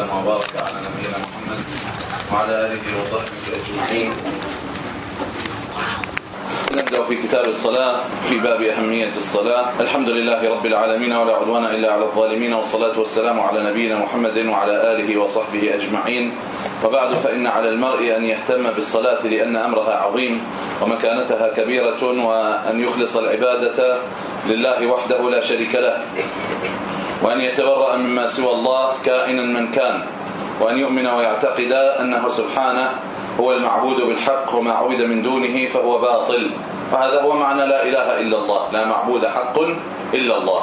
وسلم وبارك على نبينا محمد وعلى آله وصحبه أجمعين. نبدأ في كتاب الصلاة في باب أهمية الصلاة. الحمد لله رب العالمين ولا عدوان إلا على الظالمين والصلاة والسلام على نبينا محمد وعلى آله وصحبه أجمعين. وبعد فإن على المرء أن يهتم بالصلاة لأن أمرها عظيم ومكانتها كبيرة وأن يخلص العبادة لله وحده لا شريك له. وأن يتبرأ مما سوى الله كائنا من كان وأن يؤمن ويعتقد أنه سبحانه هو المعبود بالحق وما عبد من دونه فهو باطل. وهذا هو معنى لا إله إلا الله لا معبود حق إلا الله.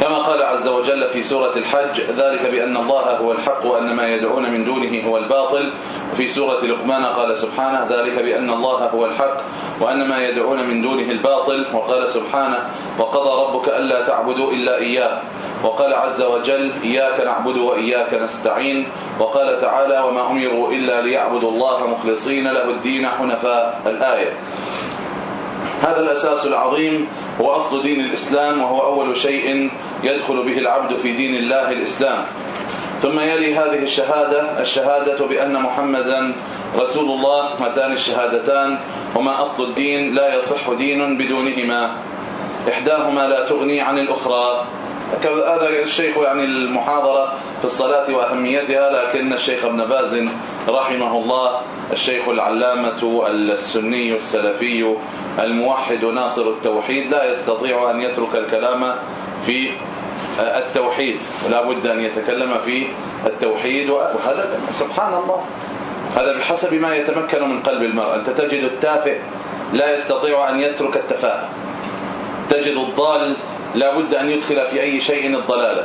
كما قال عز وجل في سورة الحج ذلك بأن الله هو الحق وأن ما يدعون من دونه هو الباطل. وفي سورة لقمان قال سبحانه ذلك بأن الله هو الحق وأن ما يدعون من دونه الباطل. وقال سبحانه وقضى ربك ألا تعبدوا إلا إياه. وقال عز وجل إياك نعبد وإياك نستعين. وقال تعالى وما أمروا إلا ليعبدوا الله مخلصين له الدين حنفاء. الآية. هذا الأساس العظيم. هو أصل دين الإسلام وهو أول شيء يدخل به العبد في دين الله الإسلام. ثم يلي هذه الشهادة الشهادة بأن محمدا رسول الله هاتان الشهادتان. وما أصل الدين لا يصح دين بدونهما. إحداهما لا تغني عن الأخرى. هذا الشيخ يعني المحاضرة في الصلاة وأهميتها لكن الشيخ ابن باز رحمه الله الشيخ العلامة السني السلفي الموحد ناصر التوحيد لا يستطيع أن يترك الكلام في التوحيد ولا بد أن يتكلم في التوحيد وهذا سبحان الله هذا بحسب ما يتمكن من قلب المرء أنت تجد التافه لا يستطيع أن يترك التفاهه تجد الضال لا بد أن يدخل في أي شيء الضلالة.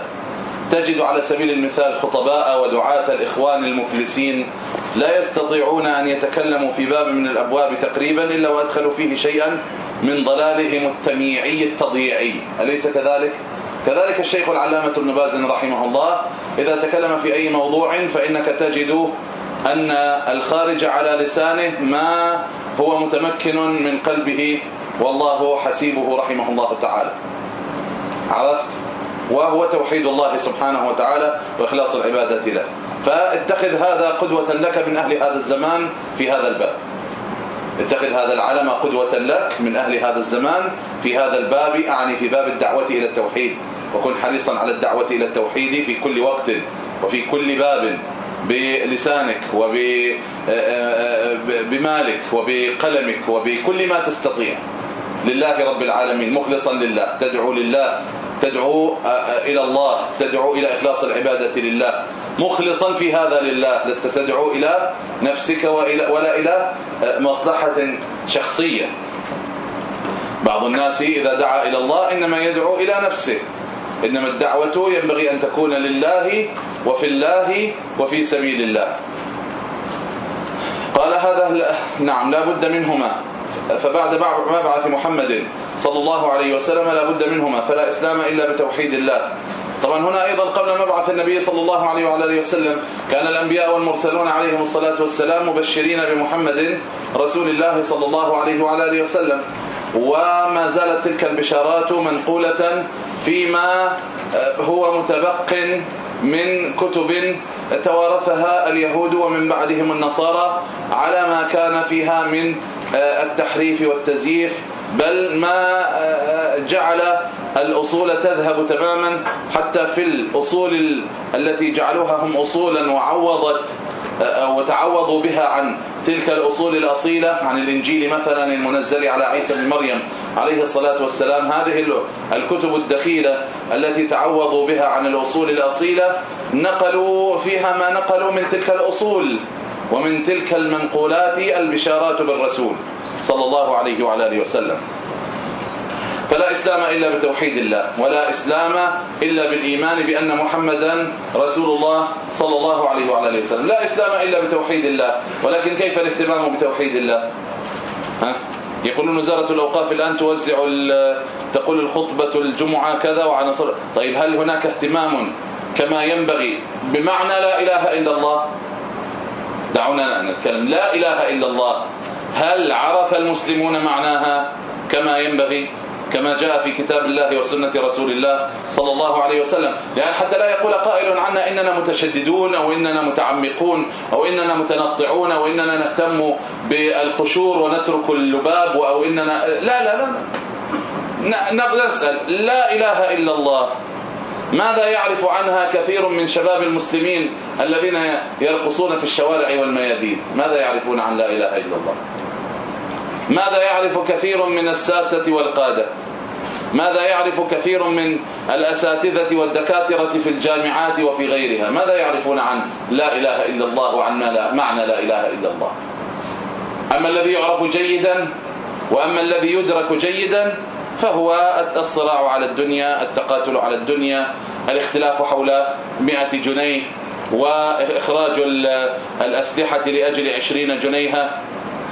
تجد على سبيل المثال خطباء ودعاة الإخوان المفلسين لا يستطيعون أن يتكلموا في باب من الأبواب تقريبا إلا وأدخلوا فيه شيئا من ضلالهم التمييعي التضييعي. أليس كذلك؟ كذلك الشيخ العلامة ابن باز رحمه الله إذا تكلم في أي موضوع فإنك تجد أن الخارج على لسانه ما هو متمكن من قلبه والله حسيبه رحمه الله تعالى. عرفت؟ وهو توحيد الله سبحانه وتعالى وإخلاص العبادة له. فاتخذ هذا قدوة لك من أهل هذا الزمان في هذا الباب. اتخذ هذا العلم قدوة لك من أهل هذا الزمان في هذا الباب أعني في باب الدعوة إلى التوحيد. وكن حريصا على الدعوة إلى التوحيد في كل وقت وفي كل باب بلسانك وبمالك وبقلمك وبكل ما تستطيع. لله رب العالمين مخلصا لله تدعو لله تدعو إلى الله تدعو إلى إخلاص العبادة لله. مخلصا في هذا لله لست تدعو إلى نفسك ولا إلى مصلحة شخصية. بعض الناس إذا دعا إلى الله إنما يدعو إلى نفسه. إنما الدعوة ينبغي أن تكون لله وفي الله وفي سبيل الله. قال هذا نعم لا بد منهما. فبعد مبعث محمد صلى الله عليه وسلم لا بد منهما فلا إسلام إلا بتوحيد الله. طبعا هنا أيضا قبل مبعث النبي صلى الله عليه وعلى آله وسلم كان الأنبياء والمرسلون عليهم الصلاة والسلام مبشرين بمحمد رسول الله صلى الله عليه وعلى آله وسلم. وما زالت تلك البشارات منقولة فيما هو متبق من كتب توارثها اليهود ومن بعدهم النصارى على ما كان فيها من التحريف والتزييف بل ما جعل الأصول تذهب تماما حتى في الأصول التي جعلوها هم أصولا وعوضت وتعوضوا بها عن تلك الأصول الأصيلة عن الإنجيل مثلا المنزل على عيسى بن مريم عليه الصلاة والسلام. هذه الكتب الدخيلة التي تعوضوا بها عن الأصول الأصيلة نقلوا فيها ما نقلوا من تلك الأصول ومن تلك المنقولات البشارات بالرسول. صلى الله عليه وعلى اله وسلم فلا إسلام إلا بتوحيد الله ولا إسلام إلا بالإيمان بأن محمدا رسول الله صلى الله عليه وعلى آله وسلم. لا إسلام إلا بتوحيد الله ولكن كيف الاهتمام بتوحيد الله؟ ها؟ يقولون وزارة الأوقاف الآن توزع تقول الخطبة الجمعة كذا وعنصر طيب هل هناك اهتمام كما ينبغي بمعنى لا إله إلا الله؟ دعونا نتكلم. لا إله إلا الله. هل عرف المسلمون معناها كما ينبغي كما جاء في كتاب الله وسنة رسول الله صلى الله عليه وسلم؟ لأن حتى لا يقول قائل عنا إننا متشددون أو إننا متعمقون أو إننا متنطعون أو إننا نهتم بالقشور ونترك اللباب أو إننا لا لا لا نسأل. لا إله إلا الله. ماذا يعرف عنها كثير من شباب المسلمين الذين يرقصون في الشوارع والميادين؟ ماذا يعرفون عن لا إله إلا الله؟ ماذا يعرف كثير من الساسة والقادة؟ ماذا يعرف كثير من الأساتذة والدكاترة في الجامعات وفي غيرها؟ ماذا يعرفون عن لا إله إلا الله وعن معنى لا إله إلا الله؟ أما الذي يعرف جيدا وأما الذي يدرك جيدا فهو الصراع على الدنيا التقاتل على الدنيا الاختلاف حول 100 جنيه وإخراج الأسلحة لأجل 20 جنيها.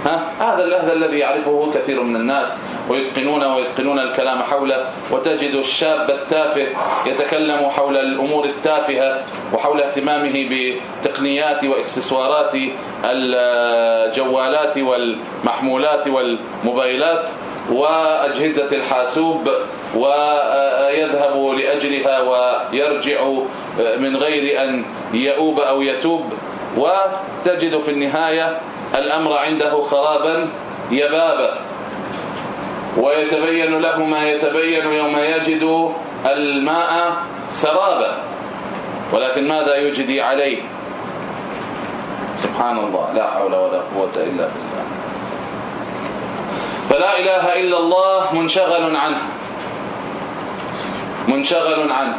ها؟ هذا هذا الذي يعرفه كثير من الناس ويتقنون ويتقنون الكلام حوله وتجد الشاب التافه يتكلم حول الأمور التافهة وحول اهتمامه بتقنيات وإكسسوارات الجوالات والمحمولات والموبايلات. وأجهزة الحاسوب ويذهب لأجلها ويرجع من غير أن يؤوب أو يتوب. وتجد في النهاية الأمر عنده خرابا يبابا ويتبين له ما يتبين يوم يجد الماء سرابا. ولكن ماذا يجدي عليه؟ سبحان الله لا حول ولا قوة إلا بالله. فلا إله إلا الله منشغل عنه. منشغل عنه.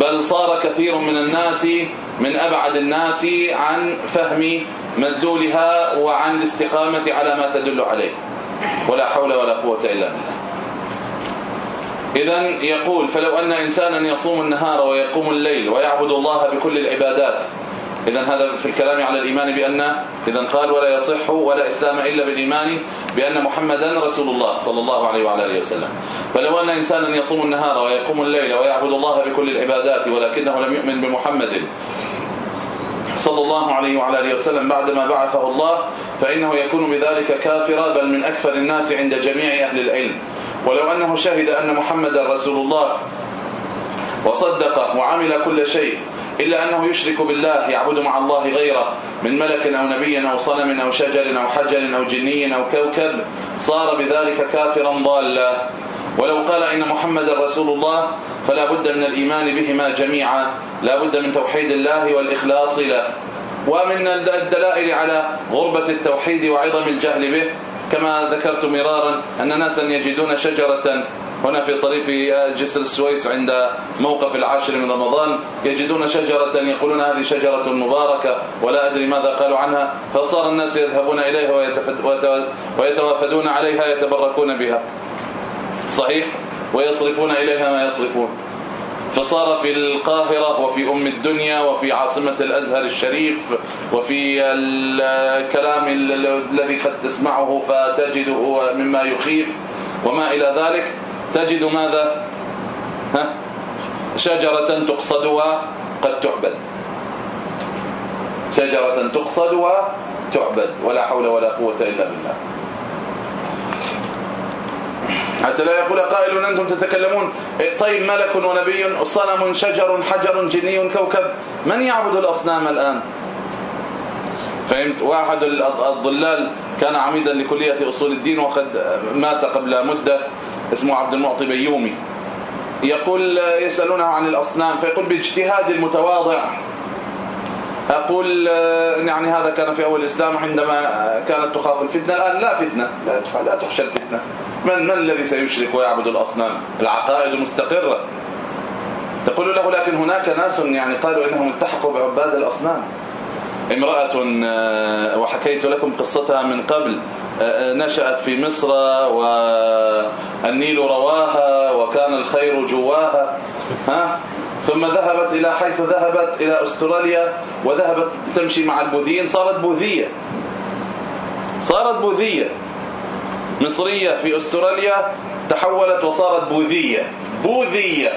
بل صار كثير من الناس من أبعد الناس عن فهم مدلولها وعن الاستقامة على ما تدل عليه. ولا حول ولا قوة إلا بالله. إذا يقول فلو أن إنسانا يصوم النهار ويقوم الليل ويعبد الله بكل العبادات اذا هذا في الكلام على الإيمان بأن اذا قال ولا يصح ولا إسلام إلا بالإيمان بأن محمدا رسول الله صلى الله عليه وعلى آله وسلم. فلو أن إنسانا يصوم النهار ويقوم الليل ويعبد الله بكل العبادات ولكنه لم يؤمن بمحمد صلى الله عليه وعلى آله وسلم بعدما بعثه الله فإنه يكون بذلك كافرا بل من أكثر الناس عند جميع أهل العلم. ولو أنه شهد أن محمدا رسول الله وصدق وعمل كل شيء إلا أنه يشرك بالله يعبد مع الله غيره من ملك أو نبي أو صنم أو شجر أو حجر أو جني أو كوكب صار بذلك كافرا ضالا. ولو قال إن محمد رسول الله فلا بد من الإيمان بهما جميعا لا بد من توحيد الله والإخلاص له. ومن الدلائل على غربة التوحيد وعظم الجهل به كما ذكرت مرارا أن ناسا يجدون شجرة هنا في طريق جسر السويس عند موقف العاشر من رمضان يجدون شجرة يقولون هذه شجرة مباركة ولا أدري ماذا قالوا عنها فصار الناس يذهبون إليها ويتوافدون عليها يتبركون بها. صحيح؟ ويصرفون إليها ما يصرفون. فصار في القاهرة وفي أم الدنيا وفي عاصمة الأزهر الشريف وفي الكلام الذي قد تسمعه فتجده مما يخيف وما إلى ذلك. تجد ماذا؟ ها؟ شجرة تقصد وقد تعبد. شجرة تقصد وتعبد ولا حول ولا قوة إلا بالله. حتى لا يقول قائل أنتم تتكلمون طيب ملك ونبي صنم شجر حجر جني كوكب من يعبد الأصنام الآن؟ فهمت؟ واحد الضلال كان عميدا لكلية أصول الدين وقد مات قبل مدة اسمه عبد المعطي بيومي. يقول يسألونه عن الأصنام فيقول باجتهاد المتواضع. أقول يعني هذا كان في أول الإسلام عندما كانت تخاف الفتنة الآن لا فتنة لا تخشى الفتنة. من من الذي سيشرك ويعبد الأصنام؟ العقائد مستقرة. تقول له لكن هناك ناس يعني قالوا إنهم التحقوا بعباد الأصنام. امرأة وحكيت لكم قصتها من قبل نشأت في مصر والنيل رواها وكان الخير جواها ها؟ ثم ذهبت إلى حيث ذهبت إلى أستراليا وذهبت تمشي مع البوذيين صارت بوذية. صارت بوذية. مصرية في أستراليا تحولت وصارت بوذية. بوذية.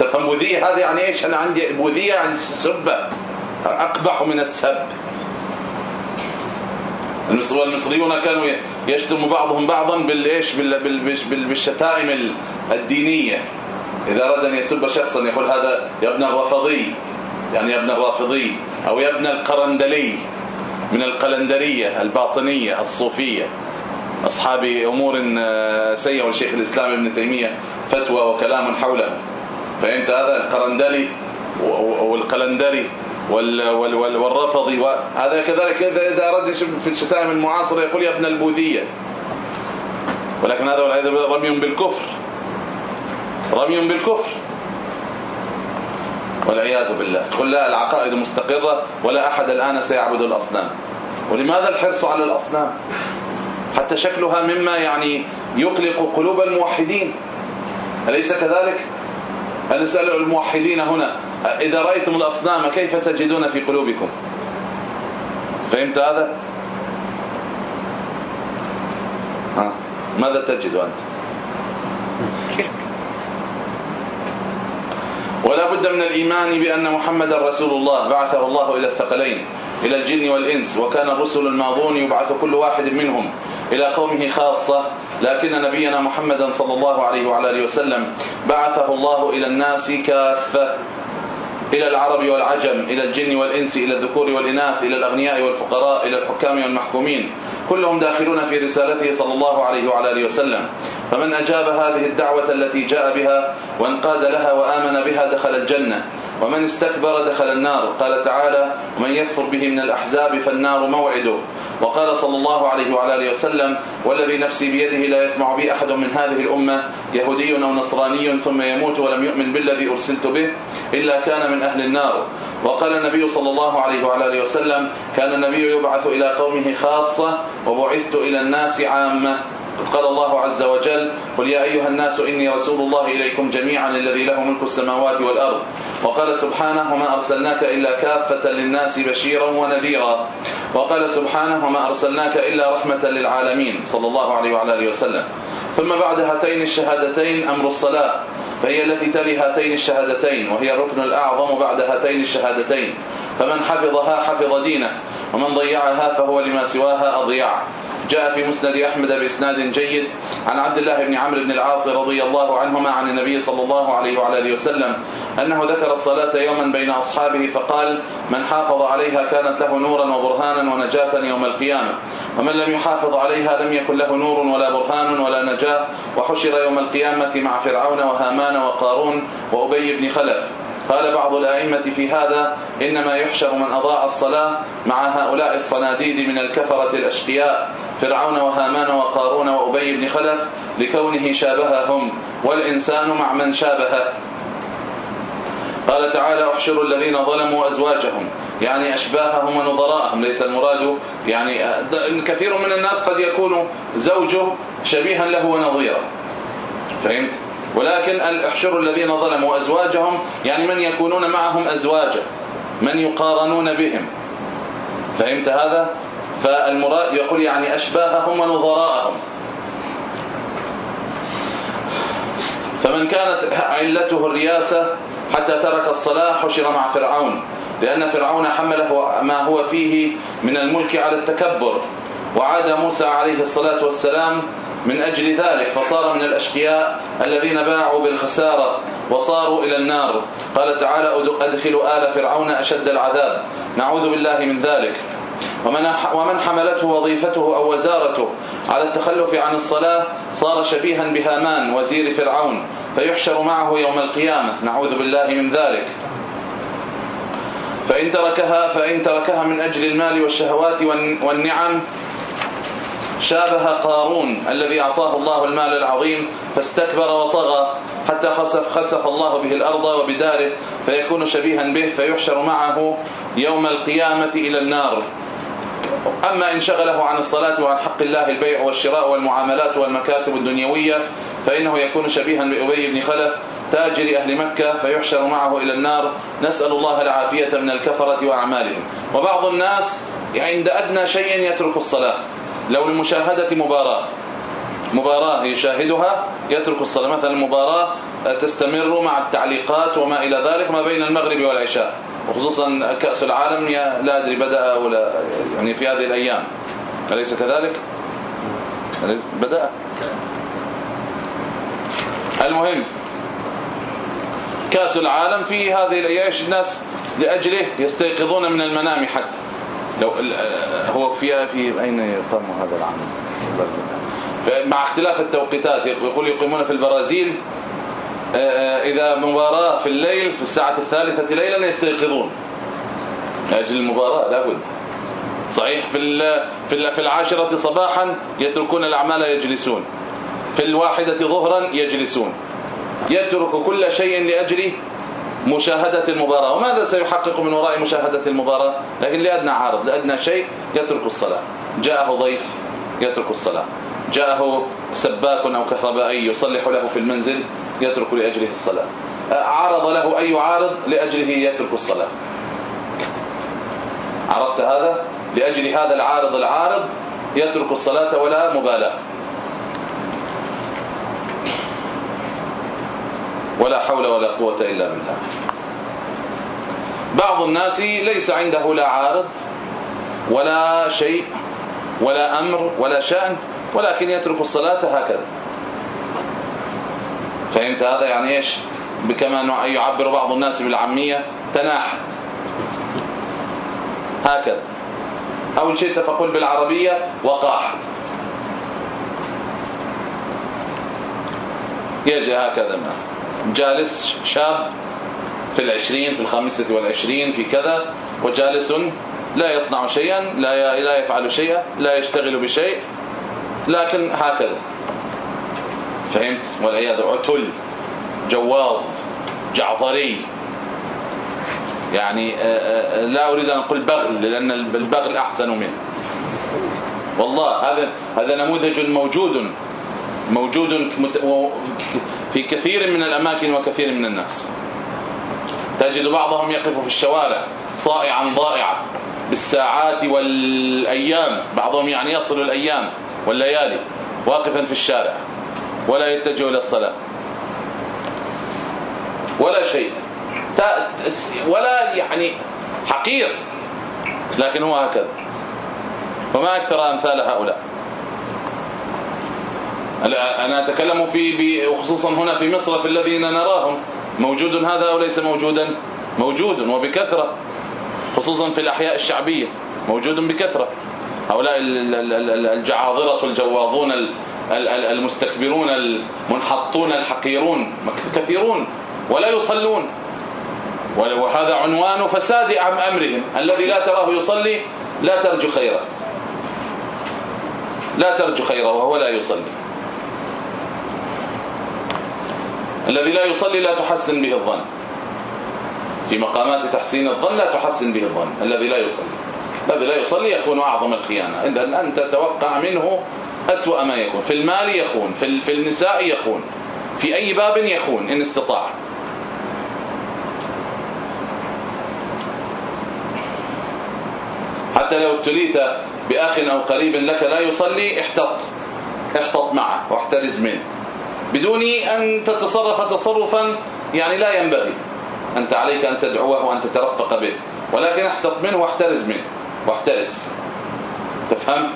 تفهم بوذية هذه يعني إيش؟ أنا عندي بوذية يعني سبة. اقبح من السب. والمصريون كانوا يشتم بعضهم بعضا بالإيش؟ بالشتائم الدينية. إذا أراد أن يسب شخصا يقول هذا يا ابن الرافضي. يعني يا ابن الرافضي. أو يا ابن القرندلي. من القلندرية الباطنية الصوفية. أصحاب أمور آه، سيئه والشيخ الإسلام ابن تيمية فتوى وكلام حوله. فهمت هذا؟ القرندلي والقلندري. والرفضي وهذا كذلك اذا أراد في الشتائم المعاصره يقول يا ابن البوذية. ولكن هذا والعياذ بالله رمي بالكفر. رمي بالكفر. والعياذ بالله. تقول لا العقائد مستقرة ولا أحد الآن سيعبد الأصنام. ولماذا الحرص على الأصنام؟ حتى شكلها مما يعني يقلق قلوب الموحدين. أليس كذلك؟ أنا أسأل الموحدين هنا؟ إذا رأيتم الأصنام كيف تجدون في قلوبكم؟ فهمت هذا؟ ها ماذا تجد أنت؟ ولا بد من الإيمان بأن محمد رسول الله بعثه الله إلى الثقلين إلى الجن والإنس وكان الرسل الماضون يبعث كل واحد منهم إلى قومه خاصة لكن نبينا محمدا صلى الله عليه وعلى آله وسلم بعثه الله إلى الناس كافة. إلى العرب والعجم إلى الجن والإنس إلى الذكور والإناث إلى الأغنياء والفقراء إلى الحكام والمحكومين. كلهم داخلون في رسالته صلى الله عليه وعلى آله وسلم. فمن أجاب هذه الدعوة التي جاء بها وانقاد لها وآمن بها دخل الجنة. ومن استكبر دخل النار. قال تعالى ومن يكفر به من الأحزاب فالنار موعده. وقال صلى الله عليه وعلى آله وسلم والذي نفسي بيده لا يسمع بي أحد من هذه الأمة يهودي أو نصراني ثم يموت ولم يؤمن بالذي أرسلت به إلا كان من أهل النار. وقال النبي صلى الله عليه وعلى آله وسلم كان النبي يبعث إلى قومه خاصة وبعثت إلى الناس عامة. قال الله عز وجل قل يا أيها الناس إني رسول الله إليكم جميعا الذي له ملك السماوات والأرض. وقال سبحانه وما أرسلناك إلا كافة للناس بشيرا ونذيرا. وقال سبحانه وما أرسلناك إلا رحمة للعالمين صلى الله عليه وعلى آله وسلم. ثم بعد هاتين الشهادتين أمر الصلاة فهي التي تلي هاتين الشهادتين وهي الركن الأعظم بعد هاتين الشهادتين. فمن حفظها حفظ دينه ومن ضيعها فهو لما سواها أضيع جاء في مسند أحمد بإسناد جيد عن عبد الله بن عمرو بن العاص رضي الله عنهما عن النبي صلى الله عليه وعلى آله وسلم أنه ذكر الصلاة يوما بين أصحابه فقال من حافظ عليها كانت له نورا وبرهانا ونجاة يوم القيامة ومن لم يحافظ عليها لم يكن له نور ولا برهان ولا نجاة وحشر يوم القيامة مع فرعون وهامان وقارون وأبي بن خلف. قال بعض الأئمة في هذا إنما يحشر من اضاع الصلاة مع هؤلاء الصناديد من الكفرة الأشقياء فرعون وهامان وقارون وأبي بن خلف لكونه شابههم والإنسان مع من شابهه. قال تعالى احشروا الذين ظلموا أزواجهم يعني أشباههم ونظراءهم ليس المراد يعني كثير من الناس قد يكون زوجه شبيها له ونظيرا. فهمت؟ ولكن احشروا الذين ظلموا أزواجهم يعني من يكونون معهم أزواجا من يقارنون بهم. فهمت هذا؟ فالمراد يقول يعني أشباههم ونظراءهم. فمن كانت علته الرياسة حتى ترك الصلاة حشر مع فرعون. لأن فرعون حمله ما هو فيه من الملك على التكبر. وعاد موسى عليه الصلاة والسلام من أجل ذلك فصار من الأشقياء الذين باعوا بالخسارة وصاروا إلى النار. قال تعالى أدخلوا آل فرعون أشد العذاب. نعوذ بالله من ذلك. ومن ومن حملته وظيفته أو وزارته على التخلف عن الصلاة صار شبيها بهامان وزير فرعون فيحشر معه يوم القيامة. نعوذ بالله من ذلك. فإن تركها فإن تركها من أجل المال والشهوات والنعم شابه قارون الذي أعطاه الله المال العظيم فاستكبر وطغى حتى خسف خسف الله به الأرض وبداره فيكون شبيها به فيحشر معه يوم القيامة إلى النار. أما إن شغله عن الصلاة وعن حق الله البيع والشراء والمعاملات والمكاسب الدنيوية فإنه يكون شبيها بأبي بن خلف تاجر أهل مكة فيحشر معه إلى النار. نسأل الله العافية من الكفرة وأعمالهم. وبعض الناس عند أدنى شيء يترك الصلاة. لو لمشاهدة مباراة. مباراة يشاهدها يترك الصلاة. مثلا المباراة تستمر مع التعليقات وما إلى ذلك ما بين المغرب والعشاء. وخصوصا كأس العالم لا أدري بدأ ولا يعني في هذه الأيام. أليس كذلك؟ أليس؟ بدأ. المهم كأس العالم في هذه الاياش الناس لأجله يستيقظون من المنام حتى. لو هو في في أين يقام هذا العام؟ مع اختلاف التوقيتات يقول يقيمون في البرازيل آه، آه، إذا مباراة في الليل في الساعة الثالثة ليلا يستيقظون. لأجل المباراة لابد صحيح في في في العاشرة صباحا يتركون الأعمال يجلسون. في الواحدة ظهرا يجلسون. يترك كل شيء لاجل مشاهدة المباراة. وماذا سيحقق من وراء مشاهدة المباراة؟ لكن لأدنى عارض لأدنى شيء يترك الصلاة. جاءه ضيف يترك الصلاة. جاءه سباك أو كهربائي يصلح له في المنزل يترك لأجله الصلاة. عرض له أي عارض؟ لأجله يترك الصلاة. عرفت هذا؟ لأجل هذا العارض العارض يترك الصلاة ولا مبالاة. ولا حول ولا قوة إلا بالله. بعض الناس ليس عنده لا عارض ولا شيء ولا أمر ولا شأن ولكن يترك الصلاة هكذا. فهمت هذا؟ يعني إيش؟ بكما يعبر بعض الناس بالعامية تناح. هكذا. أول شيء تفقل بالعربية وقاح. يجي هكذا ما. جالس شاب في العشرين في الخامسة والعشرين في كذا وجالس لا يصنع شيئا لا لا يفعل شيئا لا يشتغل بشيء لكن هكذا. فهمت؟ والعياذ عتل جواظ جعفري. يعني آه، آه، لا أريد أن أقول بغل لأن البغل أحسن منه. والله هذا هذا نموذج موجود موجود في كثير من الأماكن وكثير من الناس. تجد بعضهم يقف في الشوارع صائعا ضائعا بالساعات والأيام. بعضهم يعني يصل الأيام والليالي واقفا في الشارع ولا يتجه إلى الصلاة. ولا شيء. ولا يعني حقير لكن هو هكذا. وما أكثر أمثال هؤلاء. أنا أتكلم في وخصوصا هنا في مصر في الذين نراهم. موجود هذا أو ليس موجودا؟ موجود وبكثرة. خصوصا في الأحياء الشعبية موجود بكثرة. هؤلاء الجعاظرة الجواظون المستكبرون المنحطون الحقيرون كثيرون ولا يصلون. وهذا عنوان فساد أمرهم. الذي لا تراه يصلي لا ترجو خيره. لا ترجو خيره وهو لا يصلي. الذي لا يصلي لا تحسن به الظن. في مقامات تحسين الظن لا تحسن به الظن. الذي لا يصلي. الذي لا يصلي يكون أعظم الخيانة. أن تتوقع منه أسوأ ما يكون. في المال يخون. في النساء يخون. في أي باب يخون إن استطاع. حتى لو ابتليت بأخ أو قريب لك لا يصلي احتط. احتط معه واحترز منه. بدون أن تتصرف تصرفا يعني لا ينبغي. أنت عليك أن تدعوه وأن تترفق به. ولكن احتط منه واحترز منه. واحترز. تفهم؟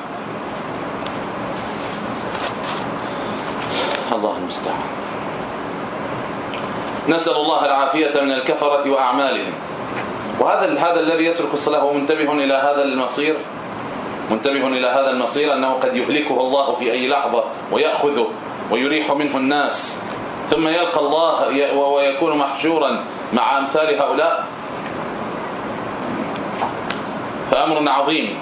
الله المستعان. نسأل الله العافية من الكفرة وأعمالهم. وهذا هذا الذي يترك الصلاة هو منتبه إلى هذا المصير. منتبه إلى هذا المصير أنه قد يهلكه الله في أي لحظة ويأخذه. ويريح منه الناس. ثم يلقى الله ويكون محشورا مع أمثال هؤلاء. فأمر عظيم.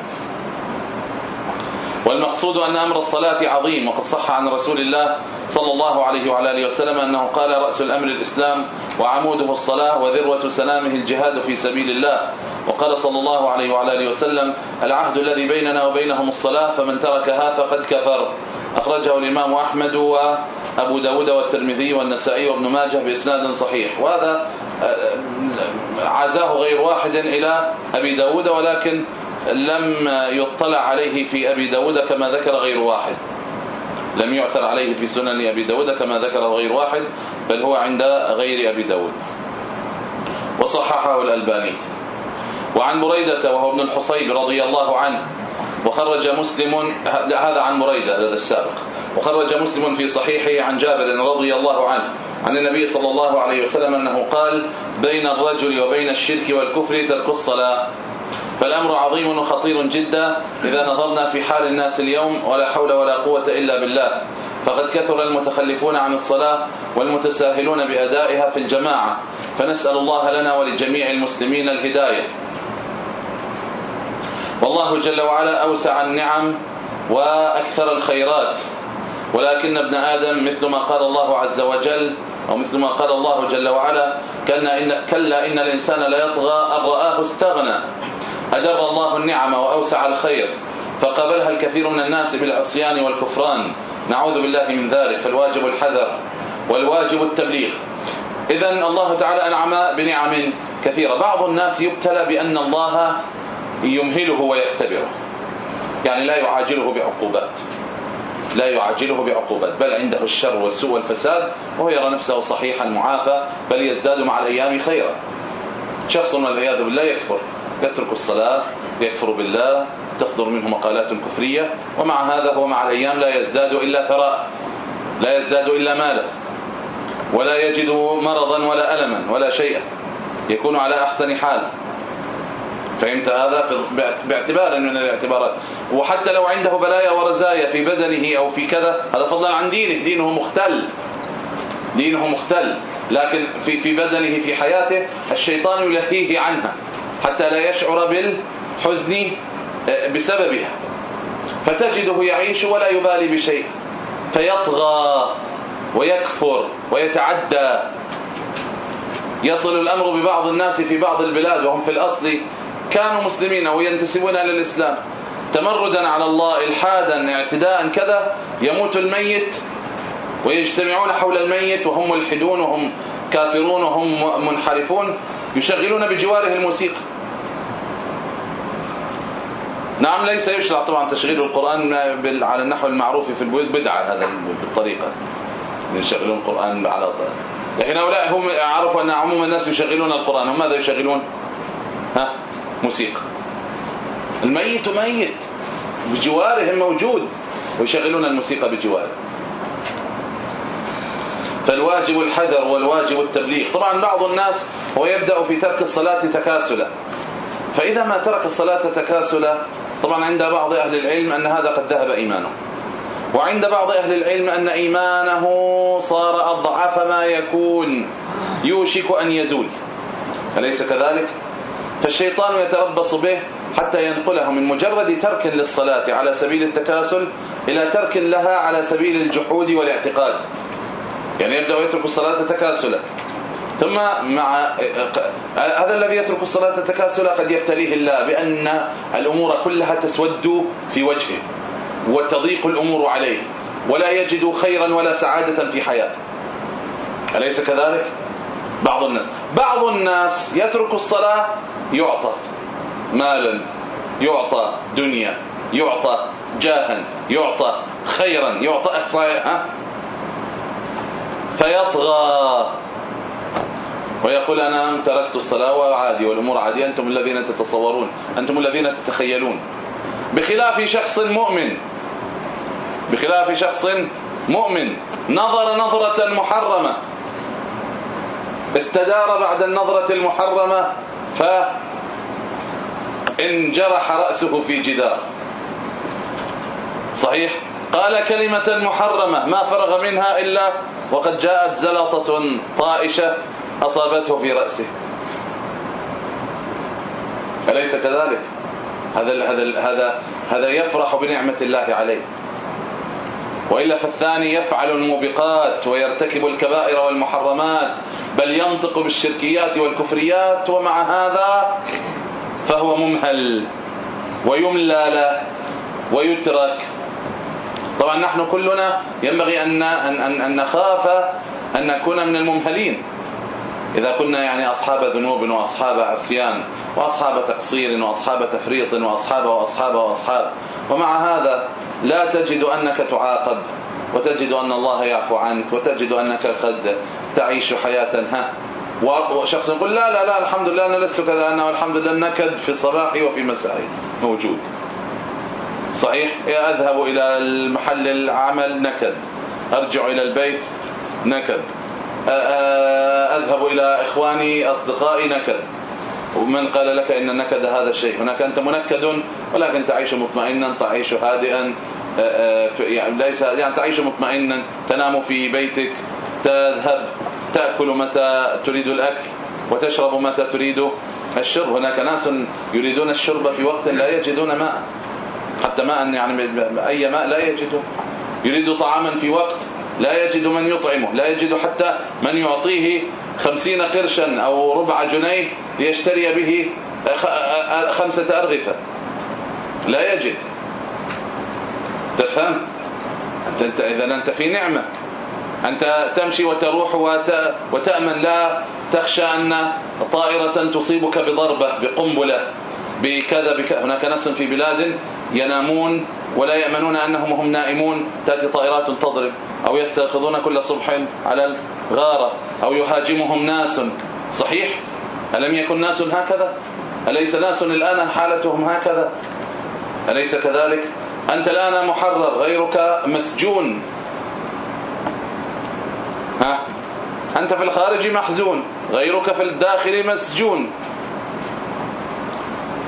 والمقصود أن أمر الصلاة عظيم وقد صح عن رسول الله صلى الله عليه وعلى آله وسلم أنه قال رأس الأمر الإسلام وعموده الصلاة وذروة سلامه الجهاد في سبيل الله. وقال صلى الله عليه وعلى آله وسلم العهد الذي بيننا وبينهم الصلاة فمن تركها فقد كفر. أخرجه الإمام أحمد وأبو داود والترمذي والنسائي وابن ماجه بإسناد صحيح. وهذا آه، عزاه غير واحد إلى أبي داود ولكن لم يطلع عليه في أبي داود كما ذكر غير واحد. لم يعثر عليه في سنن أبي داود كما ذكر غير واحد بل هو عند غير أبي داود. وصححه الألباني. وعن بريدة وهو ابن الحصيب رضي الله عنه وخرج مسلم هذا عن مريدة هذا السابق. وخرج مسلم في صحيحه عن جابر رضي الله عنه عن النبي صلى الله عليه وسلم أنه قال بين الرجل وبين الشرك والكفر ترك الصلاة. فالأمر عظيم وخطير جدا إذا نظرنا في حال الناس اليوم ولا حول ولا قوة إلا بالله. فقد كثر المتخلفون عن الصلاة والمتساهلون بأدائها في الجماعة. فنسأل الله لنا ولجميع المسلمين الهداية. والله جل وعلا أوسع النعم وأكثر الخيرات. ولكن ابن آدم مثل ما قال الله عز وجل أو مثل ما قال الله جل وعلا كلا إن, كلا إن الإنسان لا يطغى أن رآه استغنى. أدر الله النعم وأوسع الخير فقبلها الكثير من الناس بالعصيان والكفران. نعوذ بالله من ذلك فالواجب الحذر والواجب التبليغ. إذا الله تعالى أنعم بنعم كثيرة. بعض الناس يبتلى بأن الله يمهله ويختبره. يعني لا يعاجله بعقوبات. لا يعاجله بعقوبات. بل عنده الشر والسوء والفساد وهو يرى نفسه صحيحا معافى بل يزداد مع الأيام خيرا. شخص والعياذ بالله يكفر. يترك الصلاة يكفر بالله تصدر منه مقالات كفرية ومع هذا هو مع الأيام لا يزداد إلا ثراء لا يزداد إلا مالا ولا يجد مرضا ولا ألما ولا شيئا. يكون على أحسن حال. فهمت هذا باعتبار من الاعتبارات. وحتى لو عنده بلايا ورزايا في بدنه أو في كذا هذا فضلا عن دينه. دينه مختل. دينه مختل. لكن في في بدنه في حياته الشيطان يلهيه عنها. حتى لا يشعر بالحزن آه، بسببها. فتجده يعيش ولا يبالي بشيء. فيطغى ويكفر ويتعدى. يصل الأمر ببعض الناس في بعض البلاد وهم في الأصل كانوا مسلمين وينتسبون إلى الإسلام. تمردا على الله إلحادا اعتداء كذا. يموت الميت ويجتمعون حول الميت وهم ملحدون وهم كافرون وهم منحرفون يشغلون بجواره الموسيقى. نعم ليس يشرع طبعا تشغيل القرآن على النحو المعروف في البيوت بدعة هذا بالطريقة. يشغلون القرآن على طريقة. لكن هؤلاء هم عرفوا أن عموم الناس يشغلون القرآن. هم ماذا يشغلون؟ ها؟ موسيقى. الميت ميت. بجوارهم موجود. ويشغلون الموسيقى بجواره. فالواجب الحذر والواجب التبليغ. طبعا بعض الناس هو يبدأ في ترك الصلاة تكاسلا. فإذا ما ترك الصلاة تكاسلا طبعا عند بعض أهل العلم أن هذا قد ذهب إيمانه. وعند بعض أهل العلم أن إيمانه صار أضعف ما يكون. يوشك أن يزول. أليس كذلك؟ فالشيطان يتربص به حتى ينقله من مجرد ترك للصلاة على سبيل التكاسل إلى ترك لها على سبيل الجحود والاعتقاد. يعني يبدأ يترك الصلاة تكاسلا. ثم مع هذا الذي يترك الصلاة تكاسلا قد يبتليه الله بأن الأمور كلها تسود في وجهه وتضيق الأمور عليه ولا يجد خيرا ولا سعادة في حياته. أليس كذلك؟ بعض الناس. بعض الناس يترك الصلاة يعطى. مالا؟ يعطى. دنيا. يعطى. جاها. يعطى. خيرا. يعطى. ها؟ فيطغى. ويقول أنا تركت الصلاة وعادي والأمور عادية. أنتم الذين تتصورون. أنتم الذين تتخيلون. بخلاف شخص مؤمن. بخلاف شخص مؤمن. نظر نظرة محرمة. استدار بعد النظرة المحرمة فانجرح رأسه في جدار. صحيح؟ قال كلمة محرمة ما فرغ منها إلا وقد جاءت زلطة طائشة أصابته في رأسه. أليس كذلك؟ هذا هذا هذا هذا يفرح بنعمة الله عليه. وإلا فالثاني يفعل الموبقات ويرتكب الكبائر والمحرمات. بل ينطق بالشركيات والكفريات ومع هذا فهو ممهل ويملى له ويترك. طبعا نحن كلنا ينبغي أن, أن, أن نخاف أن نكون من الممهلين. إذا كنا يعني أصحاب ذنوب وأصحاب عصيان وأصحاب تقصير وأصحاب تفريط وأصحاب وأصحاب وأصحاب ومع هذا لا تجد أنك تعاقب. وتجد أن الله يعفو عنك وتجد أنك قد تعيش حياة ها؟ وشخص يقول لا لا لا الحمد لله أنا لست كذا أنا والحمد لله نكد في الصباح وفي مسائي موجود. صحيح؟ أذهب إلى المحل العمل نكد. أرجع إلى البيت نكد. أذهب إلى إخواني أصدقائي نكد. ومن قال لك إن النكد هذا الشيء هناك أنت منكد ولكن تعيش مطمئنا تعيش هادئا يعني ليس يعني تعيش مطمئنا تنام في بيتك تذهب تأكل متى تريد الأكل وتشرب متى تريد الشرب. هناك ناس يريدون الشرب في وقت لا يجدون ماء حتى ماء يعني أي ماء لا يجده. يريد طعاما في وقت لا يجد من يطعمه لا يجد حتى من يعطيه خمسين قرشا أو ربع جنيه ليشتري به خمسة أرغفة. لا يجد. تفهم أنت إذا أنت في نعمة. أنت تمشي وتروح وتأمن لا تخشى أن طائرة تصيبك بضربة بقنبلة بكذا بك. هناك ناس في بلاد ينامون ولا يأمنون أنهم هم نائمون. تأتي طائرات تضرب أو يستيقظون كل صبح على الغارة أو يهاجمهم ناس. صحيح؟ ألم يكن ناس هكذا؟ أليس ناس الآن حالتهم هكذا؟ أليس كذلك؟ أنت الآن محرر غيرك مسجون. ها؟ أنت في الخارج محزون غيرك في الداخل مسجون.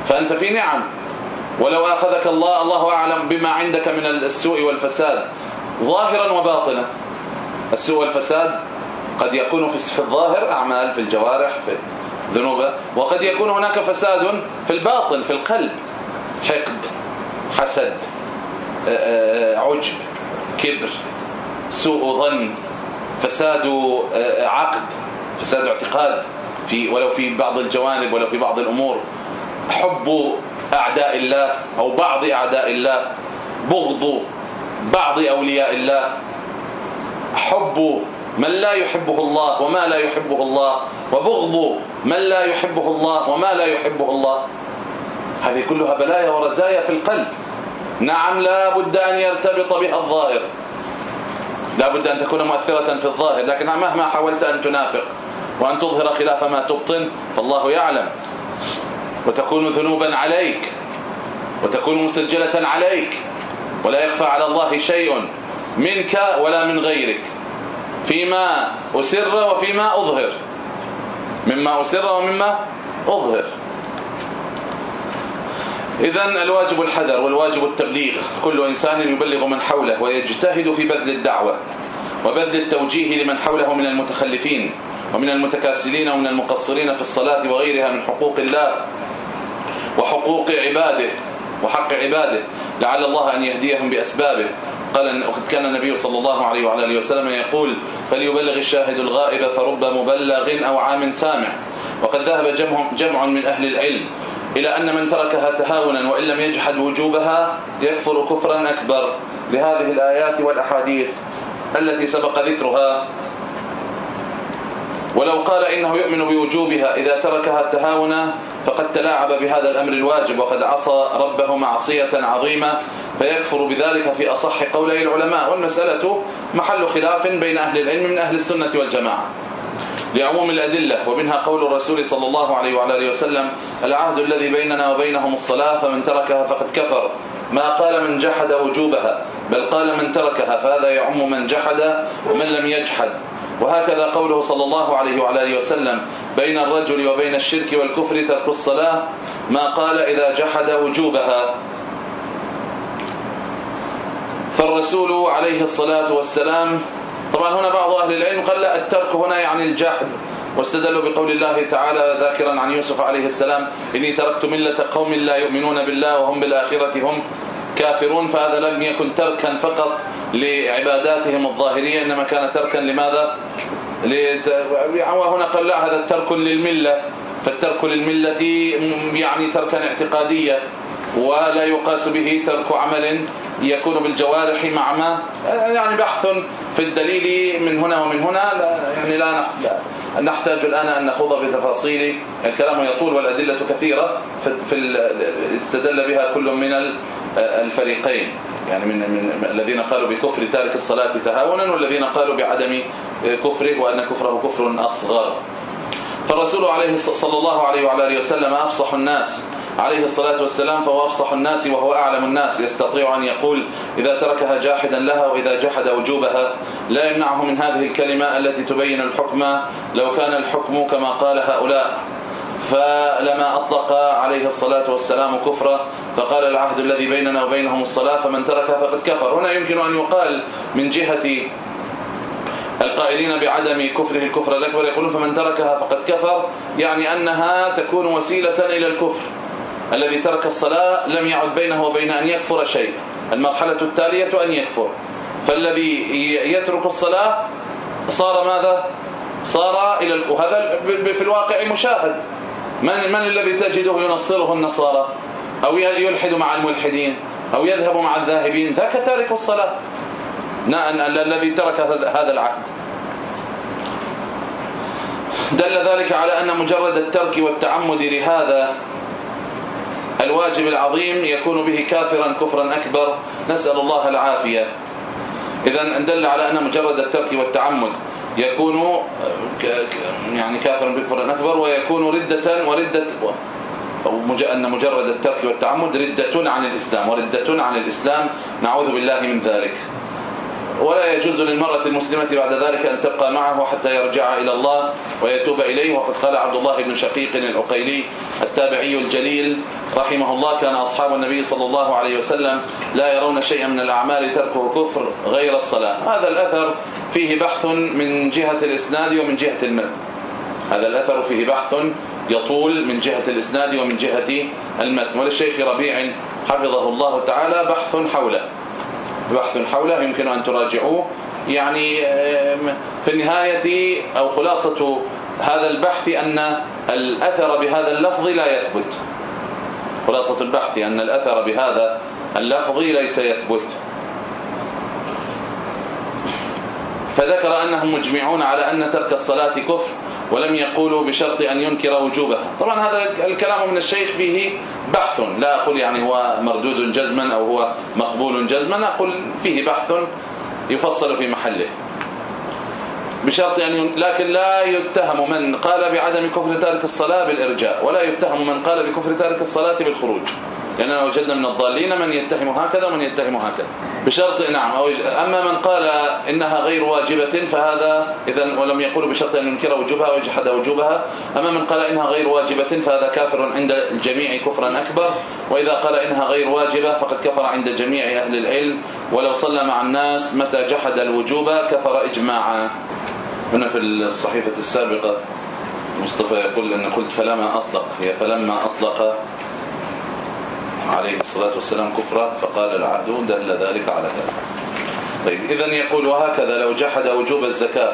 فأنت في نعم. ولو آخذك الله الله أعلم بما عندك من السوء والفساد. ظاهرا وباطنا. السوء والفساد قد يكون في الظاهر أعمال في الجوارح في ذنوب وقد يكون هناك فساد في الباطن في القلب. حقد حسد. عجب كبر سوء ظن فساد عقد فساد اعتقاد في ولو في بعض الجوانب ولو في بعض الأمور. حب أعداء الله أو بعض أعداء الله بغض بعض أولياء الله. حب من لا يحبه الله وما لا يحبه الله وبغض من لا يحبه الله وما لا يحبه الله. هذه كلها بلايا ورزايا في القلب. نعم لا بد أن يرتبط بها الظاهر. لا بد أن تكون مؤثرة في الظاهر لكن مهما حاولت أن تنافق وأن تظهر خلاف ما تبطن فالله يعلم. وتكون ذنوبا عليك وتكون مسجلة عليك ولا يخفى على الله شيء منك ولا من غيرك. فيما أسر وفيما أظهر. مما أسر ومما أظهر. إذا الواجب الحذر والواجب التبليغ. كل إنسان يبلغ من حوله ويجتهد في بذل الدعوة وبذل التوجيه لمن حوله من المتخلفين ومن المتكاسلين ومن المقصرين في الصلاة وغيرها من حقوق الله وحقوق عباده وحق عباده. لعل الله أن يهديهم بأسبابه. قال وقد كان النبي صلى الله عليه وعلى آله وسلم يقول فليبلغ الشاهد الغائب فرب مبلغ أو عام سامع. وقد ذهب جمع, جمع من أهل العلم إلى أن من تركها تهاونا وإن لم يجحد وجوبها يكفر كفرا أكبر لهذه الآيات والأحاديث التي سبق ذكرها. ولو قال إنه يؤمن بوجوبها إذا تركها تهاونا فقد تلاعب بهذا الأمر الواجب وقد عصى ربه معصية عظيمة فيكفر بذلك في أصح قولي العلماء والمسألة محل خلاف بين أهل العلم من أهل السنة والجماعة. لعموم الأدلة ومنها قول الرسول صلى الله عليه وعلى آله وسلم العهد الذي بيننا وبينهم الصلاة فمن تركها فقد كفر. ما قال من جحد وجوبها بل قال من تركها فهذا يعم من جحد ومن لم يجحد. وهكذا قوله صلى الله عليه وعلى آله وسلم بين الرجل وبين الشرك والكفر ترك الصلاة ما قال إذا جحد وجوبها. فالرسول عليه الصلاة والسلام طبعا هنا بعض أهل العلم قال لا الترك هنا يعني الجحد واستدلوا بقول الله تعالى ذاكرا عن يوسف عليه السلام إني تركت ملة قوم لا يؤمنون بالله وهم بالآخرة هم كافرون فهذا لم يكن تركا فقط لعباداتهم الظاهرية إنما كان تركا لماذا؟ وهنا قال لا هذا ترك للملة. فالترك للملة يعني تركا اعتقاديا ولا يقاس به ترك عمل يكون بالجوارح مع ما يعني بحث في الدليل من هنا ومن هنا. لا يعني لا نحتاج الآن أن نخوض بتفاصيل. الكلام يطول والأدلة كثيرة في استدل بها كل من الفريقين. يعني من, من الذين قالوا بكفر تارك الصلاة تهاونا والذين قالوا بعدم كفره وأن كفره كفر أصغر. فالرسول عليه صلى الله عليه وعلى آله وسلم أفصح الناس عليه الصلاة والسلام فهو أفصح الناس وهو أعلم الناس. يستطيع أن يقول إذا تركها جاحدا لها وإذا جحد وجوبها لا يمنعه من هذه الكلمة التي تبين الحكم لو كان الحكم كما قال هؤلاء. فلما أطلق عليه الصلاة والسلام كفرا فقال العهد الذي بيننا وبينهم الصلاة فمن تركها فقد كفر. هنا يمكن أن يقال من جهة القائلين بعدم كفره الكفر الأكبر يقولون فمن تركها فقد كفر. يعني أنها تكون وسيلة إلى الكفر. الذي ترك الصلاة لم يعد بينه وبين أن يكفر شيء. المرحلة التالية أن يكفر. فالذي يترك الصلاة صار ماذا؟ صار إلى وهذا في الواقع مشاهد. من من الذي تجده ينصره النصارى؟ أو يلحد مع الملحدين؟ أو يذهب مع الذاهبين؟ ذاك تارك الصلاة. الذي ترك هذا العهد. دل ذلك على أن مجرد الترك والتعمد لهذا الواجب العظيم يكون به كافرا كفرا أكبر. نسأل الله العافية. إذا دل على أن مجرد الترك والتعمد يكون يعني كافرا بكفر أكبر ويكون ردة وردة أن مجرد الترك والتعمد ردة عن الإسلام وردة عن الإسلام. نعوذ بالله من ذلك. ولا يجوز للمرأة المسلمة بعد ذلك أن تبقى معه حتى يرجع إلى الله ويتوب إليه. وقد قال عبد الله بن شقيق العقيلي التابعي الجليل رحمه الله كان أصحاب النبي صلى الله عليه وسلم لا يرون شيئا من الأعمال تركه كفر غير الصلاة. هذا الأثر فيه بحث من جهة الإسناد ومن جهة المتن هذا الأثر فيه بحث يطول من جهة الإسناد ومن جهة المتن. وللشيخ ربيع حفظه الله تعالى بحث حوله. بحث حوله يمكن أن تراجعوه. يعني في النهاية أو خلاصة هذا البحث أن الأثر بهذا اللفظ لا يثبت. خلاصة البحث أن الأثر بهذا اللفظ ليس يثبت. فذكر أنهم مجمعون على أن ترك الصلاة كفر. ولم يقولوا بشرط أن ينكر وجوبها طبعا هذا الكلام من الشيخ فيه بحث. لا أقول يعني هو مردود جزما أو هو مقبول جزما. أقول فيه بحث يفصل في محله. بشرط أن لكن لا يتهم من قال بعدم كفر تارك الصلاة بالإرجاء ولا يتهم من قال بكفر تارك الصلاة بالخروج. لأننا وجدنا من الضالين من يتهم هكذا ومن يتهم هكذا. بشرط نعم أو أما من قال إنها غير واجبة فهذا إذا ولم يقول بشرط أن ينكر وجوبها ويجحد وجوبها. أما من قال إنها غير واجبة فهذا كافر عند الجميع كفرا أكبر. وإذا قال إنها غير واجبة فقد كفر عند جميع أهل العلم. ولو صلى مع الناس متى جحد الوجوب كفر إجماعا. هنا في الصحيفة السابقة مصطفى يقول أن قلت فلما أطلق هي فلما أطلق عليه الصلاة والسلام كفرا فقال العهد دل ذلك على ذلك. طيب اذا يقول وهكذا لو جحد وجوب الزكاة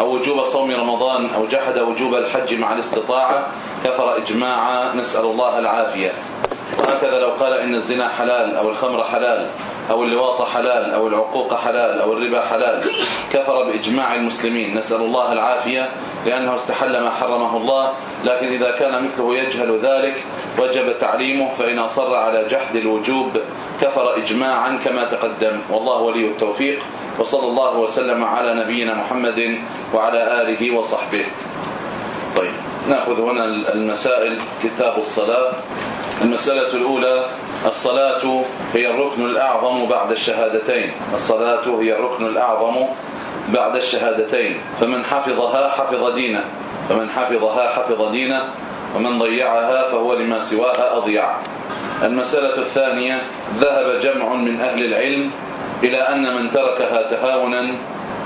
أو وجوب صوم رمضان أو جحد وجوب الحج مع الاستطاعة كفر إجماعا نسأل الله العافية. وهكذا لو قال إن الزنا حلال أو الخمر حلال أو اللواط حلال أو العقوق حلال أو الربا حلال كفر بإجماع المسلمين. نسأل الله العافية لأنه استحل ما حرمه الله لكن إذا كان مثله يجهل ذلك وجب تعليمه فإن أصر على جحد الوجوب كفر إجماعا كما تقدم. والله ولي التوفيق وصلى الله وسلم على نبينا محمد وعلى آله وصحبه. نأخذ هنا المسائل كتاب الصلاة. المسألة الأولى الصلاة هي الركن الأعظم بعد الشهادتين. الصلاة هي الركن الأعظم بعد الشهادتين. فمن حفظها حفظ دينه. فمن حفظها حفظ دينه. ومن ضيعها فهو لما سواها أضيع. المسألة الثانية ذهب جمع من أهل العلم إلى أن من تركها تهاونا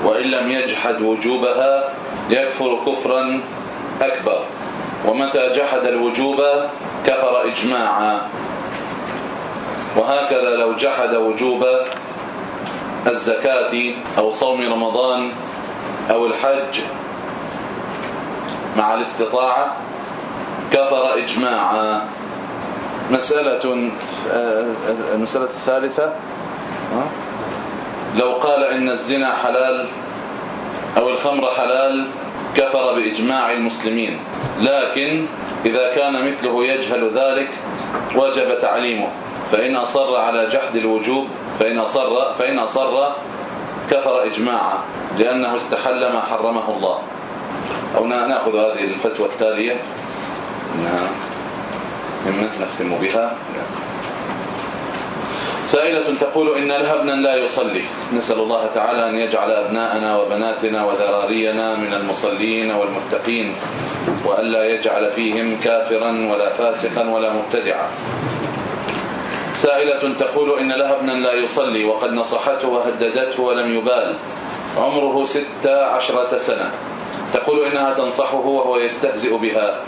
وإن لم يجحد وجوبها يكفر كفرا أكبر. ومتى جحد الوجوب كفر إجماعا. وهكذا لو جحد وجوب الزكاة أو صوم رمضان أو الحج مع الاستطاعة كفر إجماعا. مسألة المسألة الثالثة. لو قال إن الزنا حلال أو الخمر حلال كفر بإجماع المسلمين لكن إذا كان مثله يجهل ذلك وجب تعليمه. فإن أصر على جحد الوجوب فإن أصر فإن أصر كفر إجماعا لأنه استحل ما حرمه الله. أو نأخذ هذه الفتوى التالية. إنها نختم بها؟ سائلة تقول إن لها ابنا لا يصلي. نسأل الله تعالى أن يجعل أبناءنا وبناتنا وذرارينا من المصلين والمتقين وألا يجعل فيهم كافرا ولا فاسقا ولا مبتدعا. سائلة تقول إن لها ابنا لا يصلي وقد نصحته وهددته ولم يبال. عمره ست عشرة سنة. تقول إنها تنصحه وهو يستهزئ بها.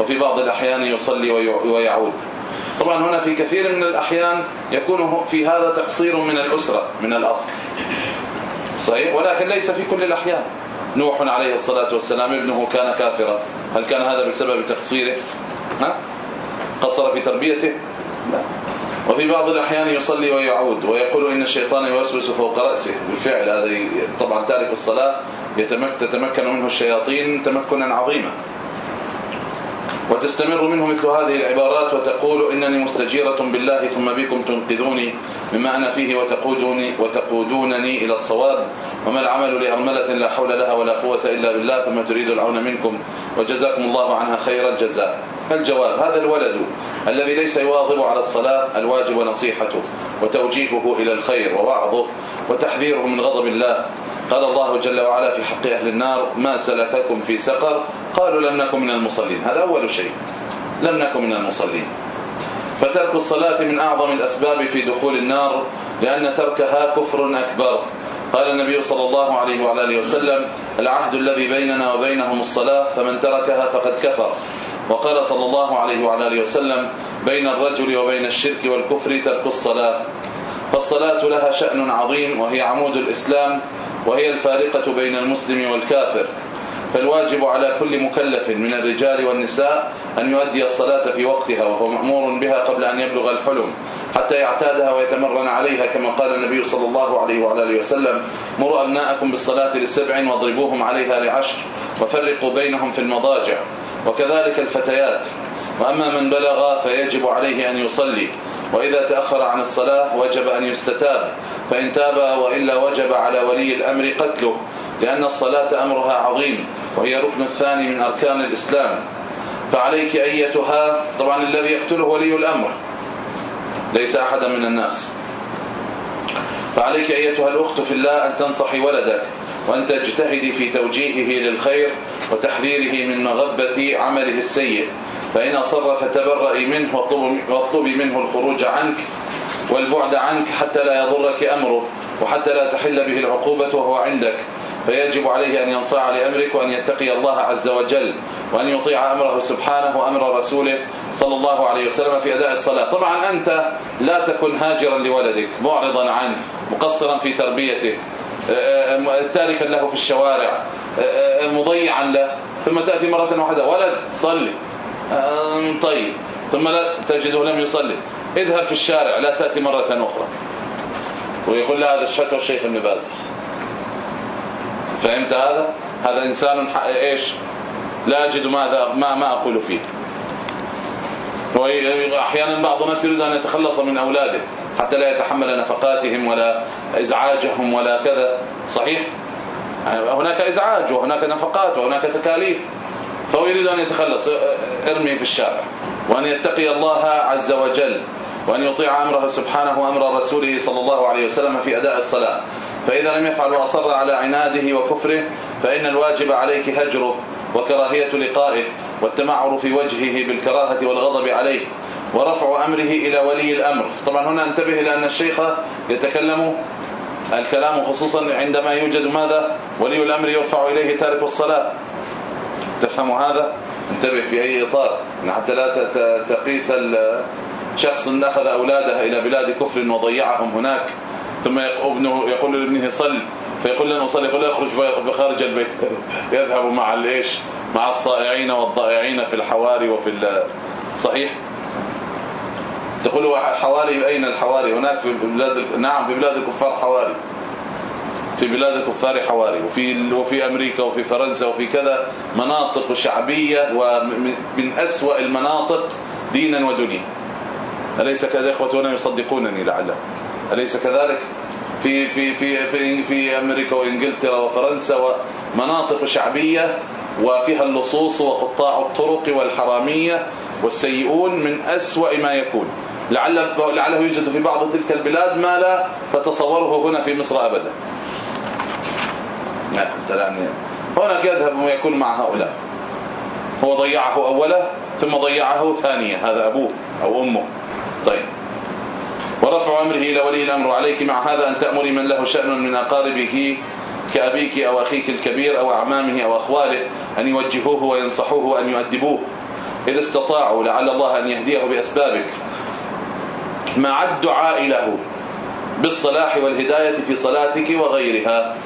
وفي بعض الأحيان يصلي ويعود. طبعا هنا في كثير من الأحيان يكون في هذا تقصير من الأسرة من الأصل. صحيح؟ ولكن ليس في كل الأحيان. نوح عليه الصلاة والسلام ابنه كان كافرا. هل كان هذا بسبب تقصيره؟ ها؟ قصر في تربيته؟ لا. وفي بعض الأحيان يصلي ويعود ويقول إن الشيطان يوسوس فوق رأسه. بالفعل هذا طبعا تارك الصلاة تتمكن منه الشياطين تمكنا عظيما. وتستمر منه مثل هذه العبارات وتقول إنني مستجيرة بالله ثم بكم تنقذوني مما أنا فيه وتقودوني وتقودونني إلى الصواب. وما العمل لأرملة لا حول لها ولا قوة إلا بالله ثم تريد العون منكم وجزاكم الله عنها خير الجزاء. الجواب؟ هذا الولد الذي ليس يواظب على الصلاة الواجب نصيحته وتوجيهه إلى الخير ووعظه وتحذيره من غضب الله. قال الله جل وعلا في حق أهل النار ما سلككم في سقر؟ قالوا لم نكن من المصلين. هذا أول شيء. لم نكن من المصلين. فترك الصلاة من أعظم الأسباب في دخول النار لأن تركها كفر أكبر. قال النبي صلى الله عليه وعلى آله وسلم العهد الذي بيننا وبينهم الصلاة فمن تركها فقد كفر. وقال صلى الله عليه وعلى آله وسلم بين الرجل وبين الشرك والكفر ترك الصلاة. فالصلاة لها شأن عظيم وهي عمود الإسلام. وهي الفارقة بين المسلم والكافر فالواجب على كل مكلف من الرجال والنساء أن يؤدي الصلاة في وقتها وهو مأمور بها قبل أن يبلغ الحلم حتى يعتادها ويتمرن عليها كما قال النبي صلى الله عليه وعلى آله وسلم مروا أبناءكم بالصلاة لسبع واضربوهم عليها لعشر وفرقوا بينهم في المضاجع وكذلك الفتيات وأما من بلغ فيجب عليه أن يصلي وإذا تأخر عن الصلاة وجب أن يستتاب فإن تاب وإلا وجب على ولي الأمر قتله لأن الصلاة أمرها عظيم وهي ركن الثاني من أركان الإسلام. فعليك أيتها طبعا الذي يقتله ولي الأمر. ليس أحدا من الناس. فعليك أيتها الأخت في الله أن تنصحي ولدك وأن تجتهدي في توجيهه للخير وتحذيره من مغبة عمله السيء. فإن أصر فتبرئي منه واطلبي منه الخروج عنك والبعد عنك حتى لا يضرك أمره وحتى لا تحل به العقوبة وهو عندك. فيجب عليه أن ينصاع لأمرك وأن يتقي الله عز وجل وأن يطيع أمره سبحانه وأمر رسوله صلى الله عليه وسلم في أداء الصلاة. طبعا أنت لا تكن هاجرا لولدك معرضا عنه مقصرا في تربيته تاركا له في الشوارع مضيعا له ثم تأتي مرة واحدة ولد صلي. طيب. ثم لا تجده لم يصلي. اذهب في الشارع لا تأتي مرة أخرى. ويقول له هذا الشتوى الشيخ ابن باز. فهمت هذا؟ هذا إنسان إيش؟ لا أجد ماذا ما ما أقول فيه. وأحيانا بعض الناس يريد أن يتخلص من أولاده حتى لا يتحمل نفقاتهم ولا إزعاجهم ولا كذا. صحيح؟ يعني هناك إزعاج وهناك نفقات وهناك تكاليف. فهو يريد أن يتخلص ارمي في الشارع وأن يتقي الله عز وجل وأن يطيع أمره سبحانه وأمر رسوله صلى الله عليه وسلم في أداء الصلاة. فإذا لم يفعل وأصر على عناده وكفره فإن الواجب عليك هجره وكراهية لقائه والتمعر في وجهه بالكراهة والغضب عليه ورفع أمره إلى ولي الأمر. طبعا هنا انتبه إلى أن الشيخ يتكلم الكلام خصوصا عندما يوجد ماذا؟ ولي الأمر يرفع إليه تارك الصلاة. تفهم هذا؟ انتبه في أي إطار حتى لا تقيس شخص أخذ أولاده إلى بلاد كفر وضيعهم هناك ثم ابنه يقول لابنه صل فيقول لن اصلي يقول يخرج بخارج البيت. يذهب مع الإيش؟ مع الصائعين والضائعين في الحواري وفي صحيح؟ تقول حواري أين الحواري؟ هناك في بلاد نعم في بلاد الكفار حواري. في بلاد الكفار حواري وفي وفي أمريكا وفي فرنسا وفي كذا مناطق شعبية ومن أسوأ المناطق دينا ودنيا. أليس كذا إخوتنا يصدقونني لعله أليس كذلك؟ في في في في في أمريكا وإنجلترا وفرنسا ومناطق شعبية وفيها اللصوص وقطاع الطرق والحرامية والسيئون من أسوأ ما يكون. لعل لعله يوجد في بعض تلك البلاد ما لا تتصوره هنا في مصر ابدا. هناك يذهب ويكون مع هؤلاء. هو ضيعه اولا ثم ضيعه ثانيا هذا أبوه أو أمه. طيب. ورفع أمره إلى ولي الأمر عليك مع هذا أن تأمري من له شأن من اقاربك كأبيك أو أخيك الكبير أو أعمامه أو أخواله أن يوجهوه وينصحوه وان يؤدبوه. إذا استطاعوا لعل الله أن يهديه بأسبابك. مع الدعاء له بالصلاح والهداية في صلاتك وغيرها.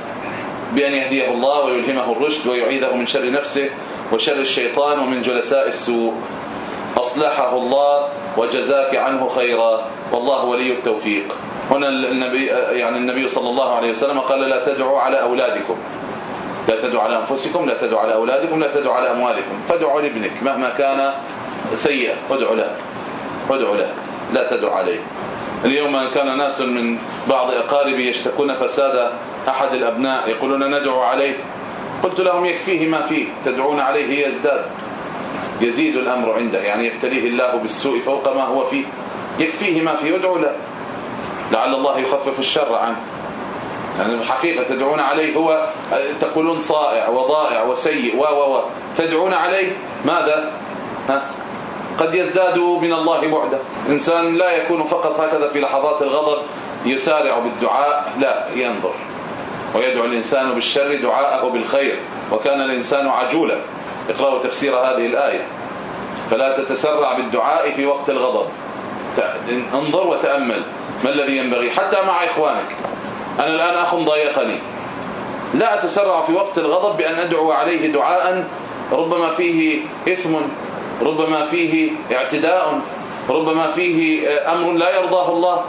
بأن يهديه الله ويلهمه الرشد ويعيده من شر نفسه وشر الشيطان ومن جلساء السوء. أصلحه الله وجزاك عنه خيرا. والله ولي التوفيق. هنا النبي يعني النبي صلى الله عليه وسلم قال لا تدعوا على أولادكم. لا تدعوا على أنفسكم لا تدعوا على أولادكم لا تدعوا على أموالكم. فادعوا لابنك مهما كان سيئا ادعوا له. ادعوا له. لا تدعوا عليه. اليوم كان ناس من بعض أقاربي يشتكون فساد أحد الأبناء يقولون ندعو عليه. قلت لهم يكفيه ما فيه تدعون عليه يزداد. يزيد الأمر عنده يعني يبتليه الله بالسوء فوق ما هو فيه. يكفيه ما فيه ادعوا له. لعل الله يخفف الشر عنه. يعني الحقيقة تدعون عليه هو تقولون صائع وضائع وسيء و و تدعون عليه؟ ماذا؟ ها قد يزداد من الله بعدا إنسان لا يكون فقط هكذا في لحظات الغضب يسارع بالدعاء لا ينظر. ويدعو الإنسان بالشر دعاءه بالخير وكان الإنسان عجولا. اقرأوا تفسير هذه الآية. فلا تتسرع بالدعاء في وقت الغضب. انظر وتأمل. ما الذي ينبغي؟ حتى مع إخوانك. أنا الآن أخ ضايقني. لا أتسرع في وقت الغضب بأن أدعو عليه دعاء ربما فيه إثم ربما فيه اعتداء ربما فيه أمر لا يرضاه الله.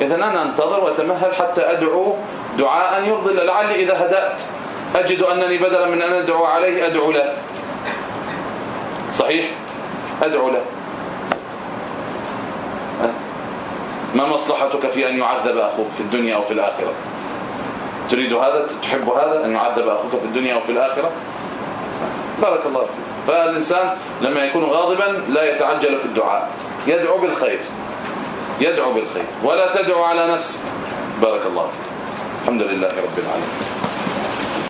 إذا أنا أنتظر وأتمهل حتى أدعو دعاء يرضي الله. لعلي إذا هدأت أجد أنني بدلا من أن أدعو عليه أدعو له. صحيح؟ أدعو له. ما مصلحتك في أن يعذب أخوك في الدنيا أو في الآخرة؟ تريد هذا؟ تحب هذا؟ أن يعذب أخوك في الدنيا أو في الآخرة؟ بارك الله فيك. فالإنسان لما يكون غاضبا لا يتعجل في الدعاء. يدعو بالخير. يدعو بالخير. ولا تدعو على نفسك. بارك الله فيك. الحمد لله رب العالمين.